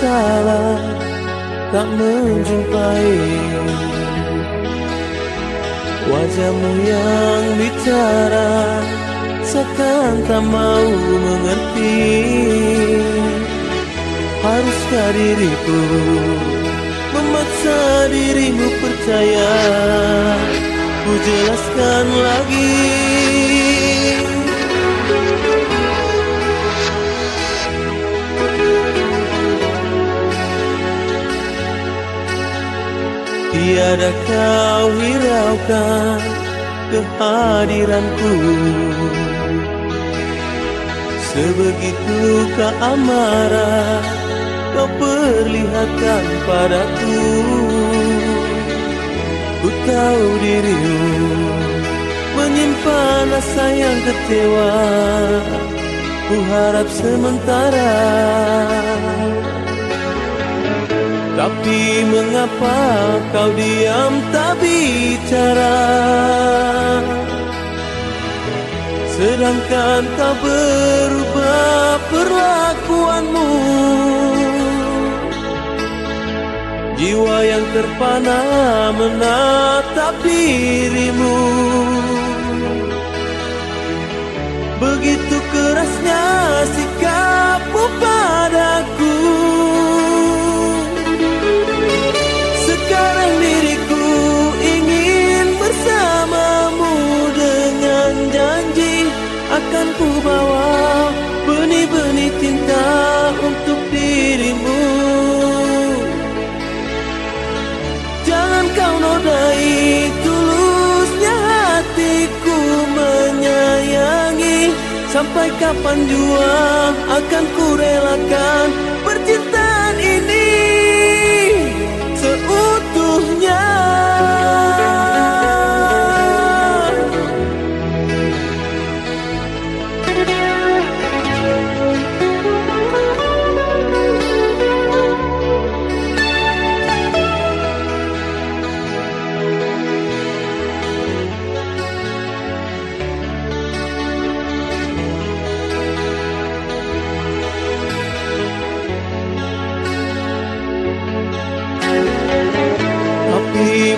salah tak menjumpai. Wajahmu yang bicara Seakan tak mau mengerti. Haruskah diriku Memaksa dirimu percaya? Ku jelaskan lagi Tiada kau hiraukan kehadiranku. Sebegitu keamarah kau perlihatkan padaku. Ku tahu dirimu menyimpan rasa yang kecewa. Ku harap sementara tapi mengapa kau diam tak bicara? Sedangkan kau berubah perlakuanmu. Jiwa yang terpana menatap dirimu. Begitu kerasnya sikapmu Sampai kapan jua akan ku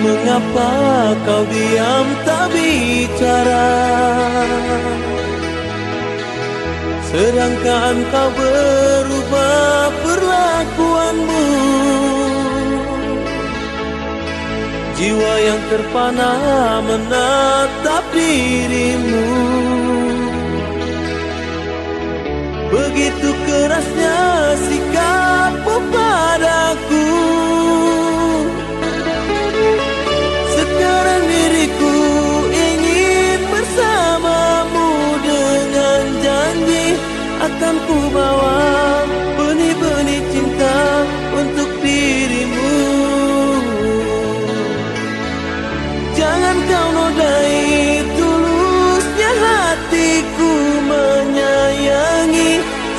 mengapa kau diam tak bicara? Sedangkan kau berubah perlakuanmu. Jiwa yang terpana menatap dirimu. Begitu kerasnya sikapmu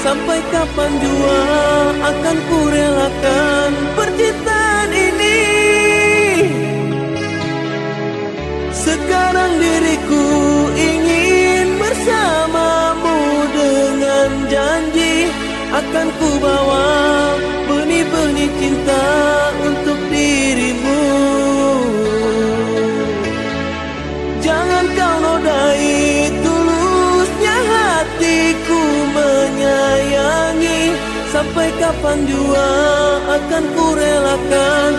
Sampai kapan jua akan ku relakan percintaan ini? Sekarang diriku ingin bersamamu dengan janji Akan ku bawa benih-benih cinta kapan jua akan kurelakan